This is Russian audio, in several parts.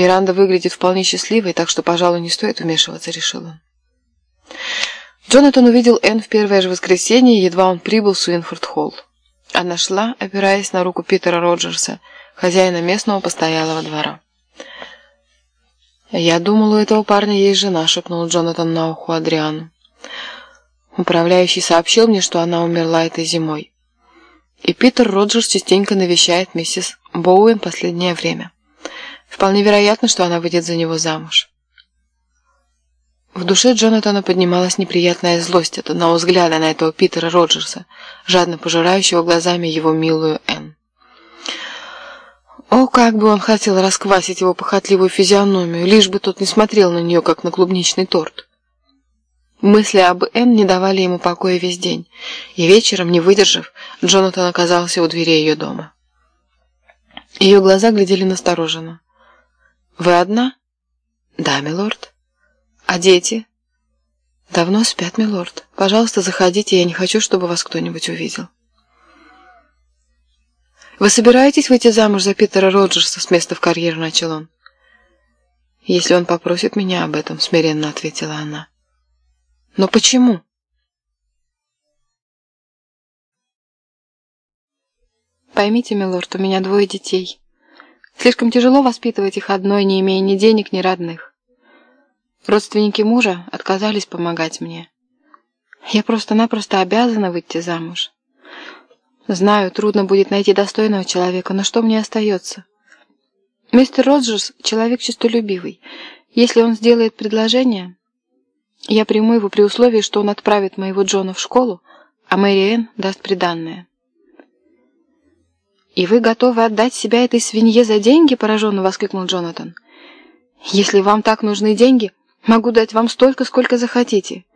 Миранда выглядит вполне счастливой, так что, пожалуй, не стоит вмешиваться, решил он. Джонатан увидел Энн в первое же воскресенье, едва он прибыл в Суинфорд-холл. Она шла, опираясь на руку Питера Роджерса, хозяина местного постоялого двора. «Я думал, у этого парня есть жена», — шепнул Джонатан на уху Адриану. Управляющий сообщил мне, что она умерла этой зимой. И Питер Роджерс частенько навещает миссис Боуэн последнее время. Вполне вероятно, что она выйдет за него замуж. В душе Джонатана поднималась неприятная злость от одного взгляда на этого Питера Роджерса, жадно пожирающего глазами его милую Энн. О, как бы он хотел расквасить его похотливую физиономию, лишь бы тот не смотрел на нее, как на клубничный торт. Мысли об Энн не давали ему покоя весь день, и вечером, не выдержав, Джонатан оказался у двери ее дома. Ее глаза глядели настороженно. «Вы одна?» «Да, милорд». «А дети?» «Давно спят, милорд. Пожалуйста, заходите, я не хочу, чтобы вас кто-нибудь увидел». «Вы собираетесь выйти замуж за Питера Роджерса с места в карьеру?» – начал он. «Если он попросит меня об этом», – смиренно ответила она. «Но почему?» «Поймите, милорд, у меня двое детей». Слишком тяжело воспитывать их одной, не имея ни денег, ни родных. Родственники мужа отказались помогать мне. Я просто-напросто обязана выйти замуж. Знаю, трудно будет найти достойного человека, но что мне остается? Мистер Роджерс — человек честолюбивый. Если он сделает предложение, я приму его при условии, что он отправит моего Джона в школу, а Мэри Энн даст приданное. «И вы готовы отдать себя этой свинье за деньги?» – пораженно воскликнул Джонатан. «Если вам так нужны деньги, могу дать вам столько, сколько захотите».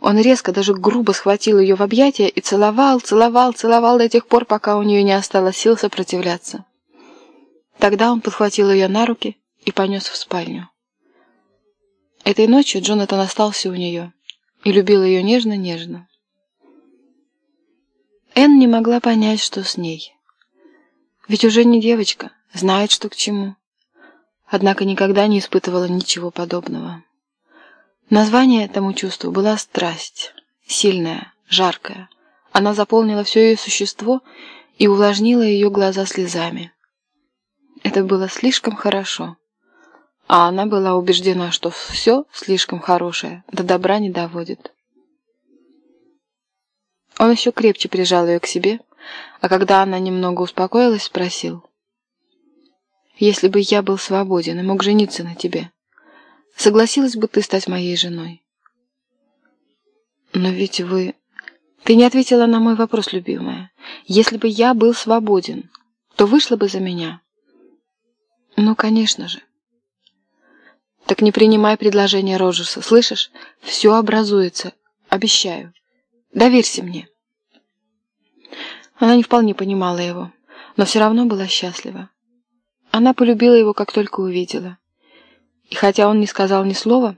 Он резко, даже грубо схватил ее в объятия и целовал, целовал, целовал до тех пор, пока у нее не осталось сил сопротивляться. Тогда он подхватил ее на руки и понес в спальню. Этой ночью Джонатан остался у нее и любил ее нежно-нежно. Энн не могла понять, что с ней. Ведь уже не девочка, знает, что к чему. Однако никогда не испытывала ничего подобного. Название этому чувству была страсть, сильная, жаркая. Она заполнила все ее существо и увлажнила ее глаза слезами. Это было слишком хорошо. А она была убеждена, что все слишком хорошее до добра не доводит. Он еще крепче прижал ее к себе, а когда она немного успокоилась, спросил. «Если бы я был свободен и мог жениться на тебе, согласилась бы ты стать моей женой?» «Но ведь вы...» «Ты не ответила на мой вопрос, любимая. Если бы я был свободен, то вышла бы за меня?» «Ну, конечно же». «Так не принимай предложение Роджерса, слышишь? Все образуется, обещаю. Доверься мне». Она не вполне понимала его, но все равно была счастлива. Она полюбила его, как только увидела. И хотя он не сказал ни слова,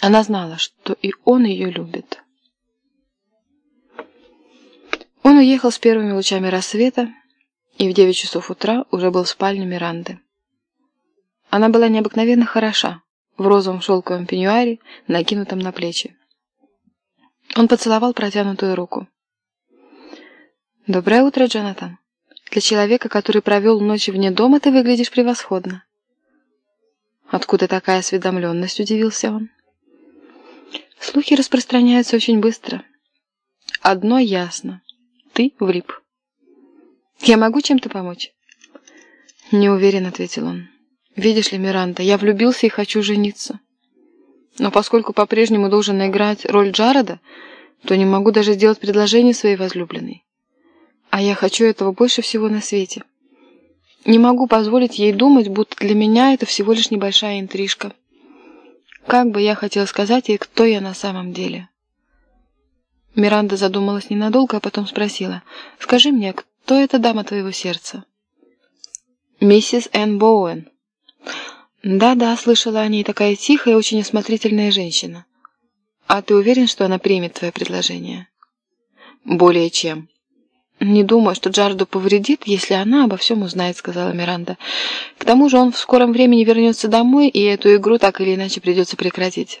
она знала, что и он ее любит. Он уехал с первыми лучами рассвета и в девять часов утра уже был в спальне Миранды. Она была необыкновенно хороша, в розовом шелковом пеньюаре, накинутом на плечи. Он поцеловал протянутую руку. «Доброе утро, Джонатан. Для человека, который провел ночь вне дома, ты выглядишь превосходно». «Откуда такая осведомленность?» – удивился он. «Слухи распространяются очень быстро. Одно ясно. Ты влип. Я могу чем-то помочь?» «Не уверен», – ответил он. «Видишь ли, Миранда, я влюбился и хочу жениться. Но поскольку по-прежнему должен играть роль Джареда, то не могу даже сделать предложение своей возлюбленной. А я хочу этого больше всего на свете. Не могу позволить ей думать, будто для меня это всего лишь небольшая интрижка. Как бы я хотела сказать ей, кто я на самом деле. Миранда задумалась ненадолго, а потом спросила, «Скажи мне, кто эта дама твоего сердца?» «Миссис Энн Боуэн». «Да-да, слышала о ней, такая тихая очень осмотрительная женщина. А ты уверен, что она примет твое предложение?» «Более чем». «Не думаю, что Джарду повредит, если она обо всем узнает», — сказала Миранда. «К тому же он в скором времени вернется домой, и эту игру так или иначе придется прекратить».